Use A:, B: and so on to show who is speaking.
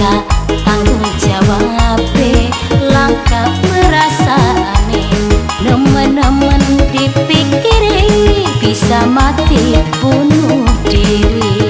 A: Langkah tanggung jawab Langkah aneh. Nemen-nemen dipikiri Bisa mati bunuh diri